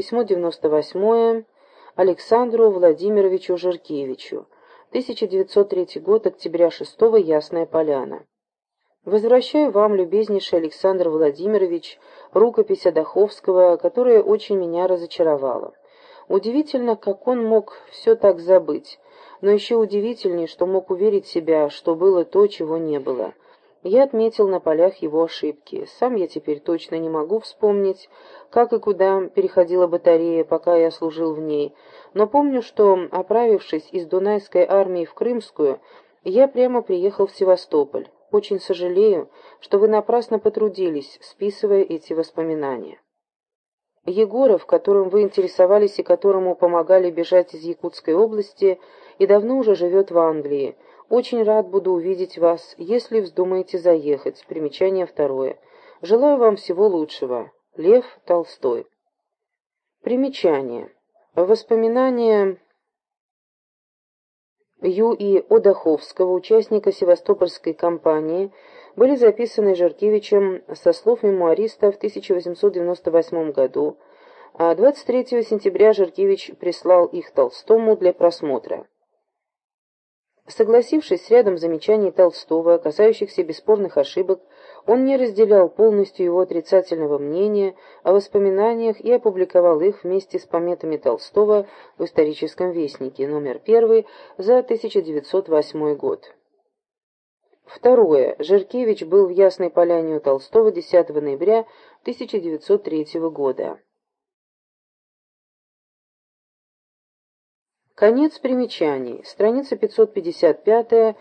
Письмо 98 Александру Владимировичу Жиркевичу. 1903 год, октября 6 Ясная Поляна. Возвращаю вам, любезнейший Александр Владимирович, рукопись Адаховского, которая очень меня разочаровала. Удивительно, как он мог все так забыть, но еще удивительнее, что мог уверить себя, что было то, чего не было. Я отметил на полях его ошибки. Сам я теперь точно не могу вспомнить, как и куда переходила батарея, пока я служил в ней, но помню, что, оправившись из Дунайской армии в Крымскую, я прямо приехал в Севастополь. Очень сожалею, что вы напрасно потрудились, списывая эти воспоминания. Егоров, которым вы интересовались и которому помогали бежать из Якутской области, и давно уже живет в Англии, очень рад буду увидеть вас, если вздумаете заехать. Примечание второе. Желаю вам всего лучшего. Лев Толстой. Примечание. Воспоминания Ю.И. Одаховского, участника Севастопольской кампании, были записаны Жаркевичем со слов мемуариста в 1898 году, а 23 сентября Жаркевич прислал их Толстому для просмотра. Согласившись с рядом замечаний Толстого, касающихся бесспорных ошибок, он не разделял полностью его отрицательного мнения о воспоминаниях и опубликовал их вместе с пометами Толстого в «Историческом вестнике» номер 1 за 1908 год. Второе. Жиркевич был в Ясной Поляне у Толстого 10 ноября 1903 года. Конец примечаний. Страница 555